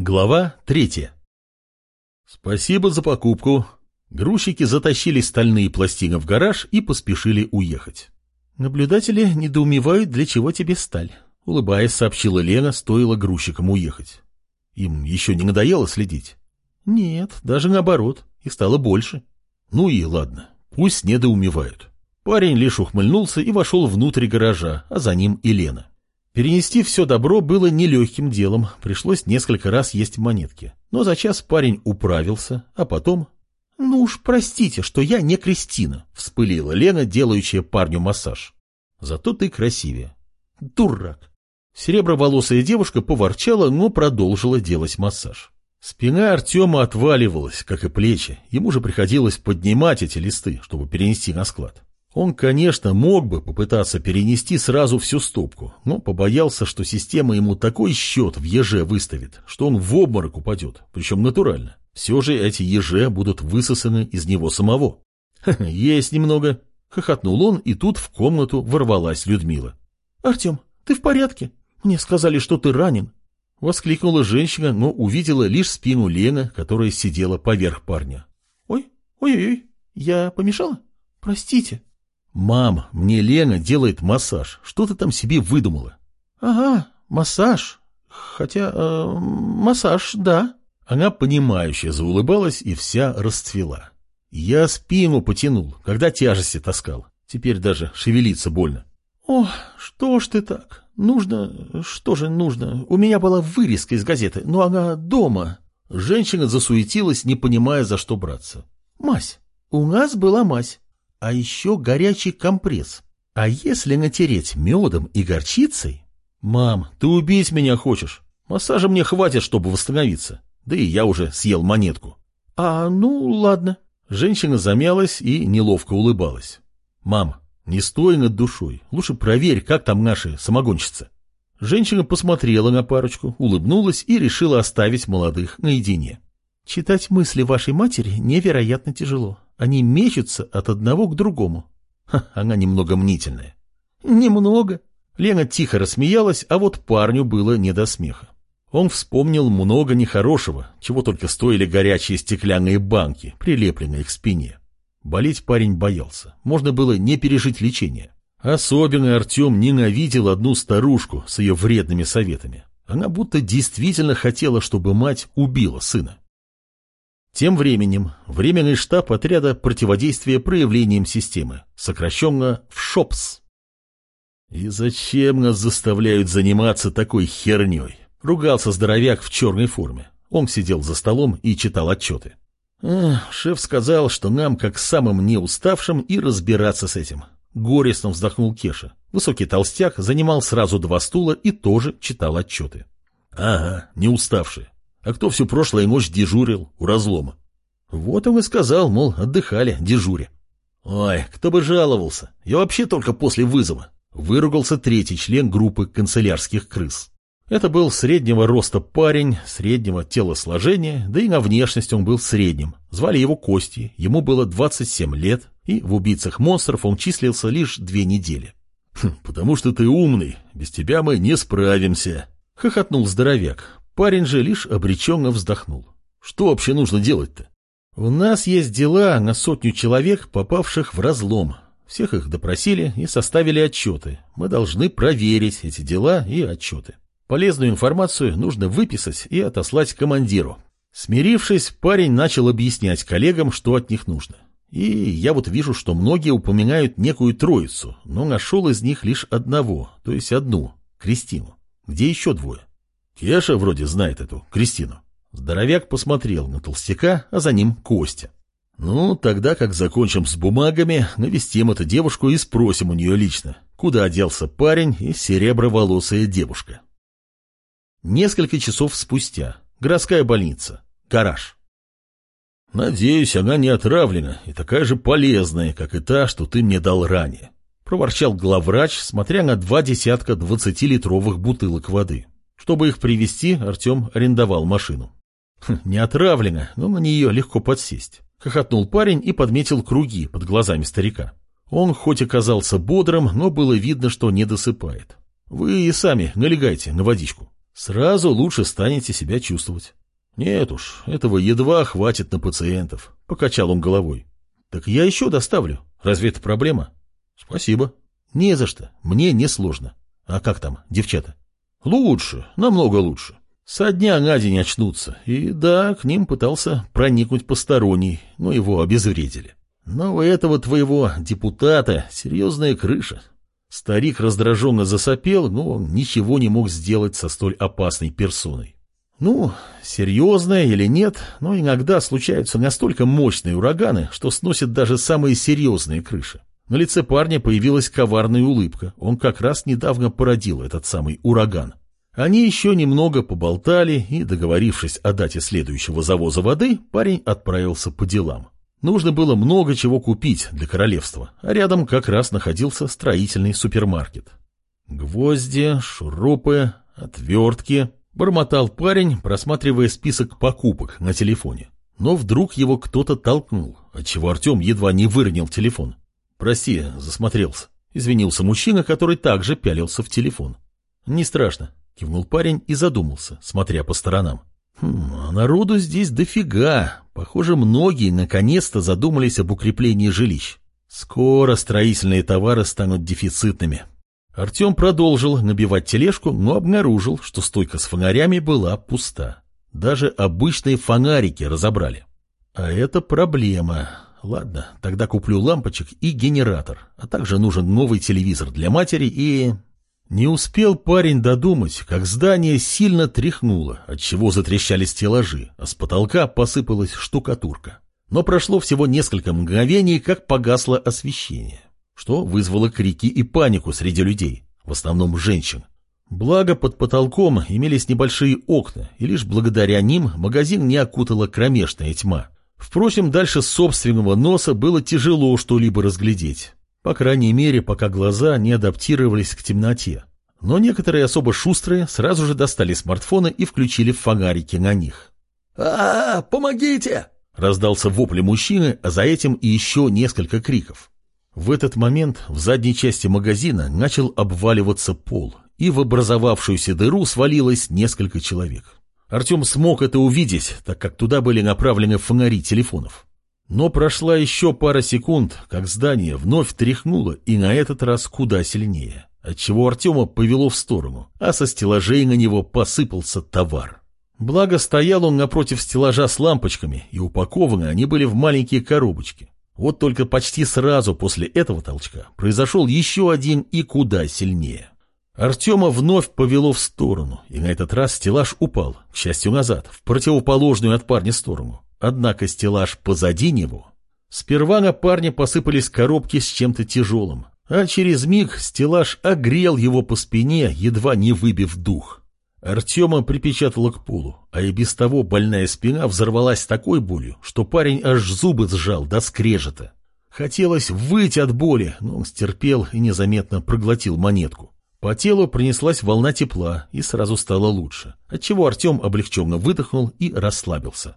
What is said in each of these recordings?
Глава третья. Спасибо за покупку. Грузчики затащили стальные пластины в гараж и поспешили уехать. Наблюдатели недоумевают, для чего тебе сталь. Улыбаясь, сообщила Лена, стоило грузчикам уехать. Им еще не надоело следить? Нет, даже наоборот, их стало больше. Ну и ладно, пусть недоумевают. Парень лишь ухмыльнулся и вошел внутрь гаража, а за ним и Лена. Перенести все добро было нелегким делом, пришлось несколько раз есть монетки. Но за час парень управился, а потом... «Ну уж простите, что я не Кристина», — вспылила Лена, делающая парню массаж. «Зато ты красивее». «Дурак». Сереброволосая девушка поворчала, но продолжила делать массаж. Спина Артема отваливалась, как и плечи. Ему же приходилось поднимать эти листы, чтобы перенести на склад. Он, конечно, мог бы попытаться перенести сразу всю стопку, но побоялся, что система ему такой счет в еже выставит, что он в обморок упадет, причем натурально. Все же эти еже будут высосаны из него самого. «Есть немного», — хохотнул он, и тут в комнату ворвалась Людмила. «Артем, ты в порядке? Мне сказали, что ты ранен». Воскликнула женщина, но увидела лишь спину Лены, которая сидела поверх парня. «Ой, ой-ой, я помешала? Простите». «Мам, мне Лена делает массаж. Что ты там себе выдумала?» «Ага, массаж. Хотя, э, массаж, да». Она понимающе заулыбалась и вся расцвела. Я спину потянул, когда тяжести таскал. Теперь даже шевелиться больно. «О, что ж ты так? Нужно... Что же нужно? У меня была вырезка из газеты, но она дома». Женщина засуетилась, не понимая, за что браться. «Мась. У нас была мась. А еще горячий компресс. А если натереть медом и горчицей? Мам, ты убить меня хочешь? Массажа мне хватит, чтобы восстановиться. Да и я уже съел монетку. А, ну, ладно. Женщина замялась и неловко улыбалась. Мам, не стой над душой. Лучше проверь, как там наши самогонщицы. Женщина посмотрела на парочку, улыбнулась и решила оставить молодых наедине. Читать мысли вашей матери невероятно тяжело. Они мечутся от одного к другому. Ха, она немного мнительная. Немного. Лена тихо рассмеялась, а вот парню было не до смеха. Он вспомнил много нехорошего, чего только стоили горячие стеклянные банки, прилепленные к спине. Болеть парень боялся, можно было не пережить лечение. Особенно Артем ненавидел одну старушку с ее вредными советами. Она будто действительно хотела, чтобы мать убила сына. Тем временем Временный штаб отряда противодействия проявлениям системы, сокращенно в ШОПС. «И зачем нас заставляют заниматься такой херней?» — ругался здоровяк в черной форме. Он сидел за столом и читал отчеты. «Шеф сказал, что нам, как самым неуставшим, и разбираться с этим». Горестно вздохнул Кеша. Высокий толстяк занимал сразу два стула и тоже читал отчеты. «Ага, неуставшие. А кто всю прошлую ночь дежурил у разлома? Вот он и сказал, мол, отдыхали, дежуря. Ой, кто бы жаловался. Я вообще только после вызова. Выругался третий член группы канцелярских крыс. Это был среднего роста парень, среднего телосложения, да и на внешность он был средним. Звали его Кости, ему было 27 лет, и в «Убийцах монстров» он числился лишь две недели. «Хм, «Потому что ты умный, без тебя мы не справимся», — хохотнул здоровяк, Парень же лишь обреченно вздохнул. Что вообще нужно делать-то? У нас есть дела на сотню человек, попавших в разлом. Всех их допросили и составили отчеты. Мы должны проверить эти дела и отчеты. Полезную информацию нужно выписать и отослать командиру. Смирившись, парень начал объяснять коллегам, что от них нужно. И я вот вижу, что многие упоминают некую троицу, но нашел из них лишь одного, то есть одну, Кристину. Где еще двое? Кеша вроде знает эту Кристину. Здоровяк посмотрел на толстяка, а за ним Костя. Ну, тогда как закончим с бумагами, навестим эту девушку и спросим у нее лично, куда делся парень и сереброволосая девушка. Несколько часов спустя. Городская больница. Гараж. «Надеюсь, она не отравлена и такая же полезная, как и та, что ты мне дал ранее», — проворчал главврач, смотря на два десятка двадцатилитровых бутылок воды. Чтобы их привезти, Артем арендовал машину. Хм, не отравлено, но на нее легко подсесть. Хохотнул парень и подметил круги под глазами старика. Он хоть и казался бодрым, но было видно, что не досыпает. Вы и сами налегайте на водичку. Сразу лучше станете себя чувствовать. Нет уж, этого едва хватит на пациентов, покачал он головой. Так я еще доставлю. Разве это проблема? Спасибо. Не за что. Мне не сложно. А как там, девчата? Лучше, намного лучше. Со дня на день очнутся. И да, к ним пытался проникнуть посторонний, но его обезвредили. Но у этого твоего депутата серьезная крыша. Старик раздраженно засопел, но ничего не мог сделать со столь опасной персоной. Ну, серьезная или нет, но иногда случаются настолько мощные ураганы, что сносят даже самые серьезные крыши. На лице парня появилась коварная улыбка. Он как раз недавно породил этот самый ураган. Они еще немного поболтали, и, договорившись о дате следующего завоза воды, парень отправился по делам. Нужно было много чего купить для королевства, а рядом как раз находился строительный супермаркет. Гвозди, шурупы, отвертки, бормотал парень, просматривая список покупок на телефоне. Но вдруг его кто-то толкнул, отчего Артем едва не выронил телефон. «Прости, засмотрелся», — извинился мужчина, который также пялился в телефон. «Не страшно», — кивнул парень и задумался, смотря по сторонам. Хм, а народу здесь дофига. Похоже, многие наконец-то задумались об укреплении жилищ. Скоро строительные товары станут дефицитными. Артем продолжил набивать тележку, но обнаружил, что стойка с фонарями была пуста. Даже обычные фонарики разобрали. А это проблема. Ладно, тогда куплю лампочек и генератор, а также нужен новый телевизор для матери и... Не успел парень додумать, как здание сильно тряхнуло, отчего затрещали стеллажи, а с потолка посыпалась штукатурка. Но прошло всего несколько мгновений, как погасло освещение, что вызвало крики и панику среди людей, в основном женщин. Благо под потолком имелись небольшие окна, и лишь благодаря ним магазин не окутала кромешная тьма. Впрочем, дальше собственного носа было тяжело что-либо разглядеть. По крайней мере, пока глаза не адаптировались к темноте. Но некоторые особо шустрые сразу же достали смартфоны и включили фонарики на них. а, -а, -а помогите!» Раздался вопль мужчины, а за этим и еще несколько криков. В этот момент в задней части магазина начал обваливаться пол, и в образовавшуюся дыру свалилось несколько человек. Артем смог это увидеть, так как туда были направлены фонари телефонов. Но прошла еще пара секунд, как здание вновь тряхнуло, и на этот раз куда сильнее, отчего Артема повело в сторону, а со стеллажей на него посыпался товар. Благо стоял он напротив стеллажа с лампочками, и упакованы они были в маленькие коробочки. Вот только почти сразу после этого толчка произошел еще один и куда сильнее. Артема вновь повело в сторону, и на этот раз стеллаж упал, к счастью, назад, в противоположную от парня сторону. Однако стеллаж позади него... Сперва на парня посыпались коробки с чем-то тяжелым, а через миг стеллаж огрел его по спине, едва не выбив дух. Артема припечатало к полу, а и без того больная спина взорвалась такой болью, что парень аж зубы сжал до скрежета. Хотелось выйти от боли, но он стерпел и незаметно проглотил монетку. По телу принеслась волна тепла, и сразу стало лучше, отчего Артем облегченно выдохнул и расслабился.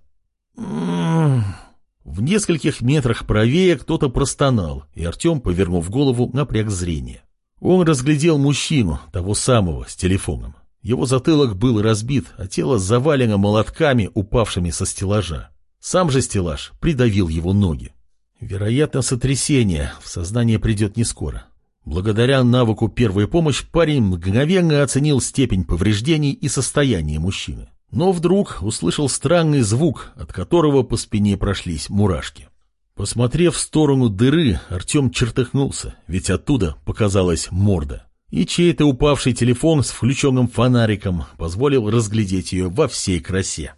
В нескольких метрах правее кто-то простонал, и Артем, повернув голову, напряг зрение. Он разглядел мужчину, того самого, с телефоном. Его затылок был разбит, а тело завалено молотками, упавшими со стеллажа. Сам же стеллаж придавил его ноги. Вероятно, сотрясение, в сознание придет не скоро. Благодаря навыку первой помощи парень мгновенно оценил степень повреждений и состояние мужчины но вдруг услышал странный звук, от которого по спине прошлись мурашки. Посмотрев в сторону дыры, Артем чертыхнулся, ведь оттуда показалась морда. И чей-то упавший телефон с включенным фонариком позволил разглядеть ее во всей красе.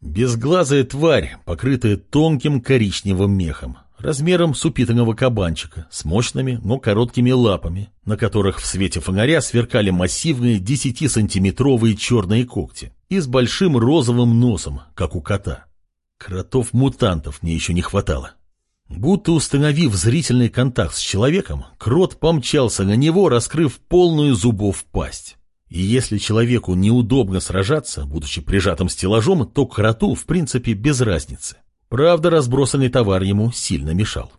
Безглазая тварь, покрытая тонким коричневым мехом, размером с упитанного кабанчика, с мощными, но короткими лапами, на которых в свете фонаря сверкали массивные 10-сантиметровые черные когти, и с большим розовым носом, как у кота. Кротов-мутантов мне еще не хватало. Будто установив зрительный контакт с человеком, крот помчался на него, раскрыв полную зубов пасть. И если человеку неудобно сражаться, будучи прижатым стеллажом, то кроту, в принципе, без разницы. Правда, разбросанный товар ему сильно мешал.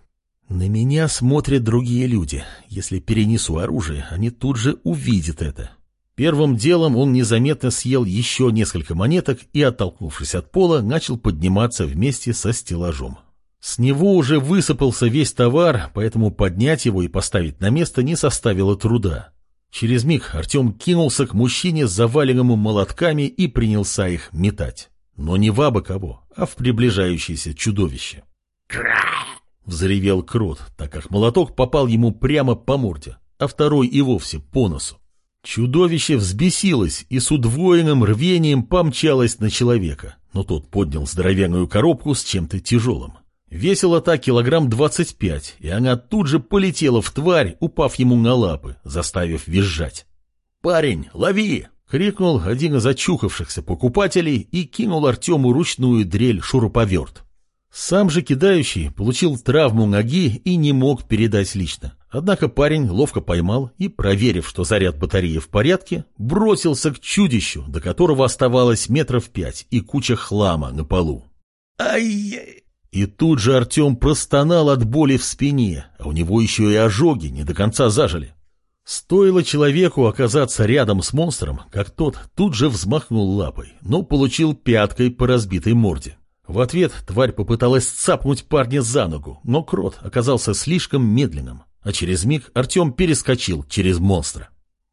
На меня смотрят другие люди. Если перенесу оружие, они тут же увидят это. Первым делом он незаметно съел еще несколько монеток и, оттолкнувшись от пола, начал подниматься вместе со стеллажом. С него уже высыпался весь товар, поэтому поднять его и поставить на место не составило труда. Через миг Артем кинулся к мужчине, заваленному молотками, и принялся их метать. Но не в абы кого, а в приближающееся чудовище. Взревел крот, так как молоток попал ему прямо по морде, а второй и вовсе по носу. Чудовище взбесилось и с удвоенным рвением помчалось на человека, но тот поднял здоровенную коробку с чем-то тяжелым. Весила та килограмм двадцать пять, и она тут же полетела в тварь, упав ему на лапы, заставив визжать. «Парень, лови!» — крикнул один из очухавшихся покупателей и кинул Артему ручную дрель-шуруповерт. Сам же кидающий получил травму ноги и не мог передать лично. Однако парень ловко поймал и, проверив, что заряд батареи в порядке, бросился к чудищу, до которого оставалось метров пять и куча хлама на полу. «Ай-яй!» И тут же Артем простонал от боли в спине, а у него еще и ожоги не до конца зажили. Стоило человеку оказаться рядом с монстром, как тот тут же взмахнул лапой, но получил пяткой по разбитой морде. В ответ тварь попыталась цапнуть парня за ногу, но крот оказался слишком медленным, а через миг Артем перескочил через монстра.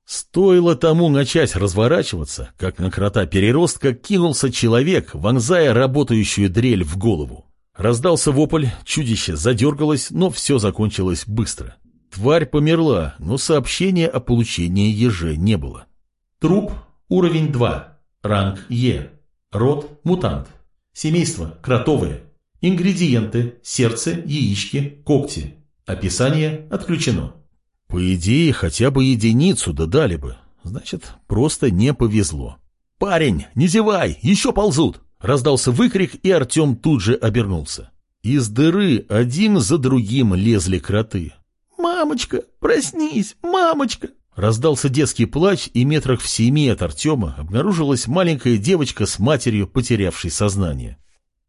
Стоило тому начать разворачиваться, как на крота-переростка кинулся человек, вонзая работающую дрель в голову. Раздался вопль, чудище задергалось, но все закончилось быстро. Тварь померла, но сообщения о получении еже не было. Труп, уровень 2, ранг Е, род мутант. Семейство – кротовые. Ингредиенты – сердце, яички, когти. Описание отключено. По идее, хотя бы единицу додали бы. Значит, просто не повезло. «Парень, не зевай, еще ползут!» Раздался выкрик, и Артем тут же обернулся. Из дыры один за другим лезли кроты. «Мамочка, проснись, мамочка!» Раздался детский плач, и метрах в семи от Артема обнаружилась маленькая девочка с матерью, потерявшей сознание.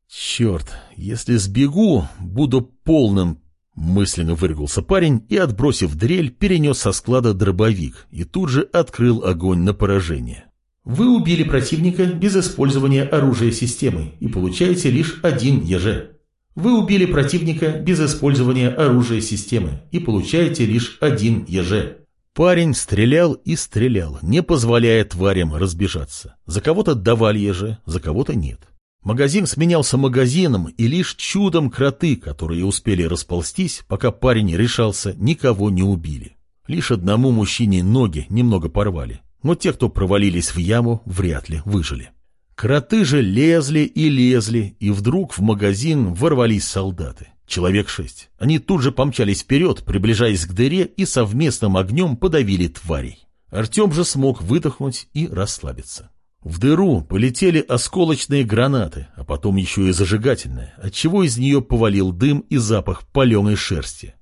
«Черт, если сбегу, буду полным...» Мысленно выргался парень и, отбросив дрель, перенес со склада дробовик и тут же открыл огонь на поражение. Вы убили противника без использования оружия системы и получаете лишь один ЕЖ. Вы убили противника без использования оружия системы и получаете лишь один ЕЖ. Парень стрелял и стрелял, не позволяя тварям разбежаться. За кого-то давали еже, за кого-то нет. Магазин сменялся магазином, и лишь чудом кроты, которые успели расползтись, пока парень решался, никого не убили. Лишь одному мужчине ноги немного порвали, но те, кто провалились в яму, вряд ли выжили. Кроты же лезли и лезли, и вдруг в магазин ворвались солдаты. Человек шесть. Они тут же помчались вперед, приближаясь к дыре и совместным огнем подавили тварей. Артем же смог выдохнуть и расслабиться. В дыру полетели осколочные гранаты, а потом еще и зажигательные, отчего из нее повалил дым и запах паленой шерсти.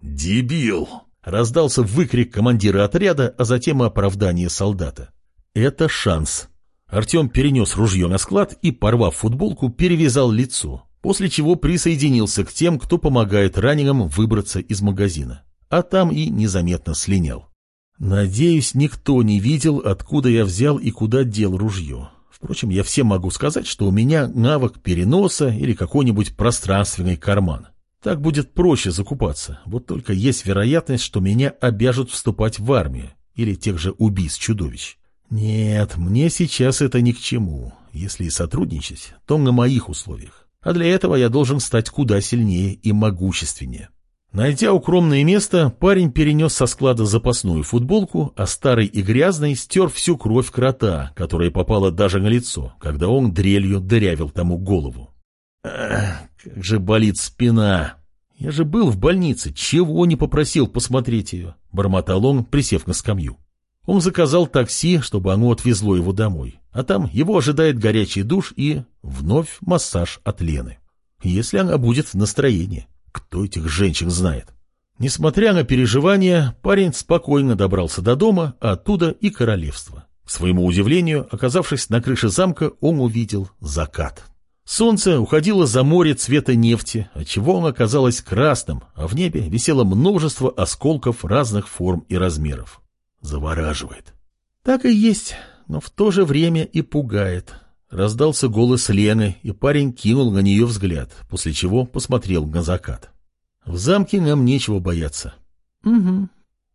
«Дебил!» — раздался выкрик командира отряда, а затем оправдание солдата. «Это шанс». Артем перенес ружье на склад и, порвав футболку, перевязал лицо, после чего присоединился к тем, кто помогает раненым выбраться из магазина, а там и незаметно слинял. Надеюсь, никто не видел, откуда я взял и куда дел ружье. Впрочем, я всем могу сказать, что у меня навык переноса или какой-нибудь пространственный карман. Так будет проще закупаться, вот только есть вероятность, что меня обяжут вступать в армию или тех же убийц-чудовищ. Нет, мне сейчас это ни к чему. Если и сотрудничать, то на моих условиях а для этого я должен стать куда сильнее и могущественнее. Найдя укромное место, парень перенес со склада запасную футболку, а старый и грязный стер всю кровь крота, которая попала даже на лицо, когда он дрелью дырявил тому голову. Ах, как же болит спина! Я же был в больнице, чего не попросил посмотреть ее, бормотал он, присев на скамью. Он заказал такси, чтобы оно отвезло его домой. А там его ожидает горячий душ и вновь массаж от Лены. Если она будет в настроении. Кто этих женщин знает? Несмотря на переживания, парень спокойно добрался до дома, а оттуда и королевства. К своему удивлению, оказавшись на крыше замка, он увидел закат. Солнце уходило за море цвета нефти, отчего он оказалось красным, а в небе висело множество осколков разных форм и размеров. Завораживает. Так и есть, но в то же время и пугает. Раздался голос Лены, и парень кинул на нее взгляд, после чего посмотрел на закат. В замке нам нечего бояться. Угу.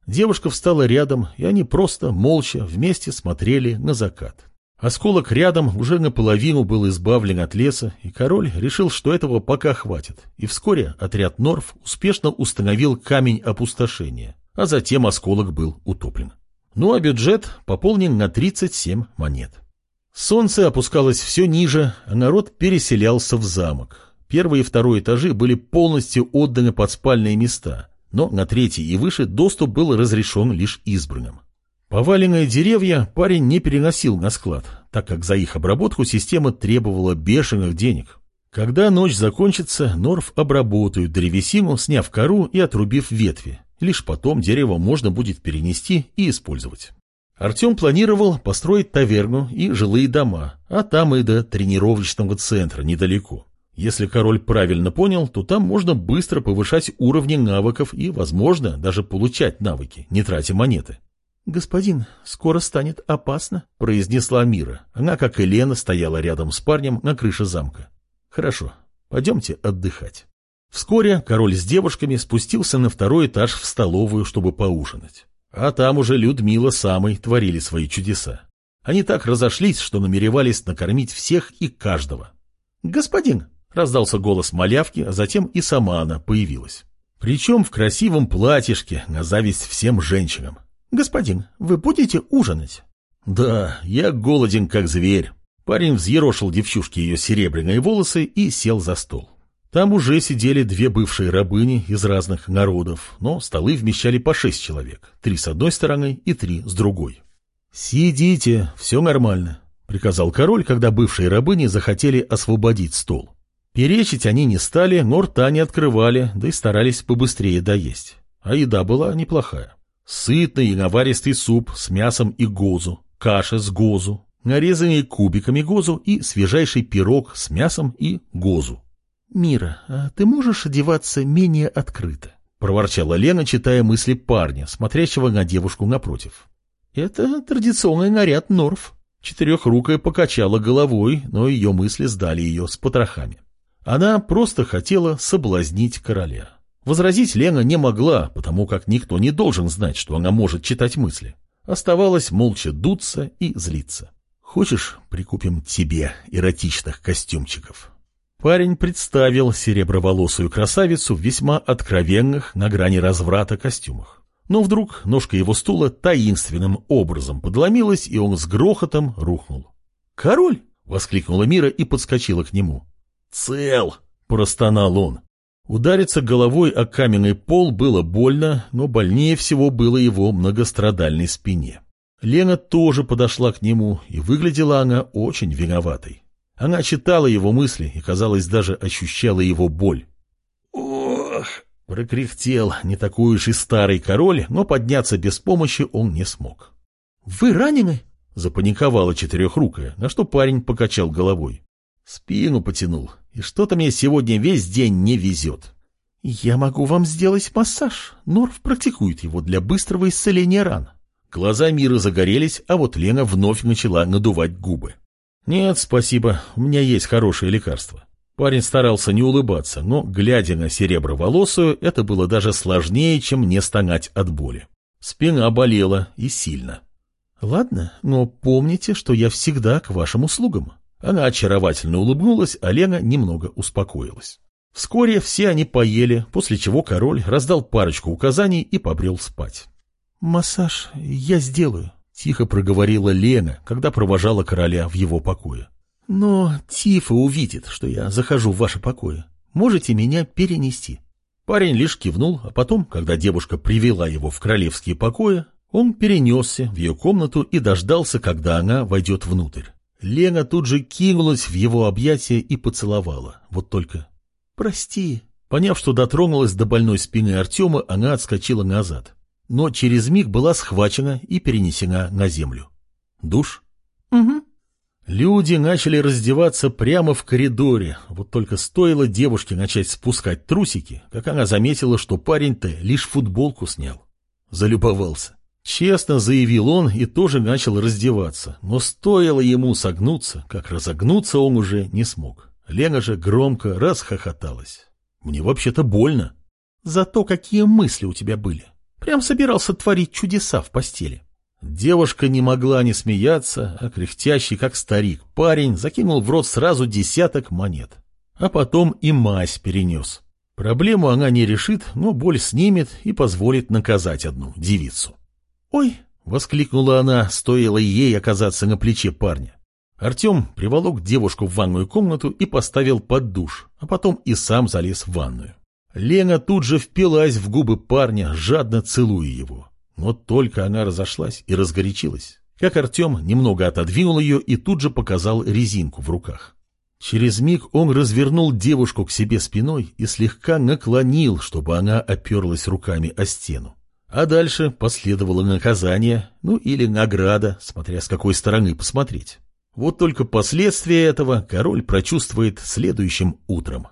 Девушка встала рядом, и они просто, молча, вместе смотрели на закат. Осколок рядом уже наполовину был избавлен от леса, и король решил, что этого пока хватит, и вскоре отряд Норф успешно установил камень опустошения, а затем осколок был утоплен. Ну а бюджет пополнен на 37 монет. Солнце опускалось все ниже, а народ переселялся в замок. Первый и второй этажи были полностью отданы под спальные места, но на третий и выше доступ был разрешен лишь избранным. Поваленные деревья парень не переносил на склад, так как за их обработку система требовала бешеных денег. Когда ночь закончится, Норф обработают древесину, сняв кору и отрубив ветви. Лишь потом дерево можно будет перенести и использовать. Артем планировал построить таверну и жилые дома, а там и до тренировочного центра недалеко. Если король правильно понял, то там можно быстро повышать уровни навыков и, возможно, даже получать навыки, не тратя монеты. «Господин, скоро станет опасно», — произнесла Мира. Она, как и Лена, стояла рядом с парнем на крыше замка. «Хорошо, пойдемте отдыхать». Вскоре король с девушками спустился на второй этаж в столовую, чтобы поужинать. А там уже Людмила самой творили свои чудеса. Они так разошлись, что намеревались накормить всех и каждого. «Господин!» — раздался голос малявки, а затем и сама она появилась. Причем в красивом платьишке, на зависть всем женщинам. «Господин, вы будете ужинать?» «Да, я голоден, как зверь». Парень взъерошил девчушке ее серебряные волосы и сел за стол. Там уже сидели две бывшие рабыни из разных народов, но столы вмещали по шесть человек, три с одной стороны и три с другой. «Сидите, все нормально», — приказал король, когда бывшие рабыни захотели освободить стол. Перечить они не стали, но рта не открывали, да и старались побыстрее доесть. А еда была неплохая. Сытный и наваристый суп с мясом и гозу, каша с гозу, нарезанные кубиками гозу и свежайший пирог с мясом и гозу. «Мира, а ты можешь одеваться менее открыто?» — проворчала Лена, читая мысли парня, смотрящего на девушку напротив. «Это традиционный наряд Норф». Четырехрукая покачала головой, но ее мысли сдали ее с потрохами. Она просто хотела соблазнить короля. Возразить Лена не могла, потому как никто не должен знать, что она может читать мысли. Оставалось молча дуться и злиться. «Хочешь, прикупим тебе эротичных костюмчиков?» Парень представил сереброволосую красавицу в весьма откровенных на грани разврата костюмах. Но вдруг ножка его стула таинственным образом подломилась, и он с грохотом рухнул. «Король!» — воскликнула Мира и подскочила к нему. «Цел!» — простонал он. Удариться головой о каменный пол было больно, но больнее всего было его многострадальной спине. Лена тоже подошла к нему, и выглядела она очень виноватой. Она читала его мысли и, казалось, даже ощущала его боль. «Ох!» — прокряхтел не такой уж и старый король, но подняться без помощи он не смог. «Вы ранены?» — запаниковала четырехрукая, на что парень покачал головой. Спину потянул, и что-то мне сегодня весь день не везет. «Я могу вам сделать массаж. Норф практикует его для быстрого исцеления ран». Глаза Мира загорелись, а вот Лена вновь начала надувать губы. «Нет, спасибо, у меня есть хорошее лекарство». Парень старался не улыбаться, но, глядя на сереброволосую, это было даже сложнее, чем не стонать от боли. Спина болела и сильно. «Ладно, но помните, что я всегда к вашим услугам». Она очаровательно улыбнулась, а Лена немного успокоилась. Вскоре все они поели, после чего король раздал парочку указаний и побрел спать. «Массаж я сделаю», — тихо проговорила Лена, когда провожала короля в его покое. «Но Тифа увидит, что я захожу в ваше покое. Можете меня перенести». Парень лишь кивнул, а потом, когда девушка привела его в королевские покои, он перенесся в ее комнату и дождался, когда она войдет внутрь. Лена тут же кинулась в его объятия и поцеловала. Вот только... «Прости». Поняв, что дотронулась до больной спины Артема, она отскочила назад но через миг была схвачена и перенесена на землю. Душ? Угу. Люди начали раздеваться прямо в коридоре, вот только стоило девушке начать спускать трусики, как она заметила, что парень-то лишь футболку снял. Залюбовался. Честно заявил он и тоже начал раздеваться, но стоило ему согнуться, как разогнуться он уже не смог. Лена же громко расхохоталась. Мне вообще-то больно. Зато какие мысли у тебя были. Прям собирался творить чудеса в постели. Девушка не могла не смеяться, а кряхтящий, как старик, парень закинул в рот сразу десяток монет. А потом и мазь перенес. Проблему она не решит, но боль снимет и позволит наказать одну девицу. «Ой!» — воскликнула она, стоило ей оказаться на плече парня. Артем приволок девушку в ванную комнату и поставил под душ, а потом и сам залез в ванную. Лена тут же впилась в губы парня, жадно целуя его. Но только она разошлась и разгорячилась, как Артем немного отодвинул ее и тут же показал резинку в руках. Через миг он развернул девушку к себе спиной и слегка наклонил, чтобы она оперлась руками о стену. А дальше последовало наказание, ну или награда, смотря с какой стороны посмотреть. Вот только последствия этого король прочувствует следующим утром.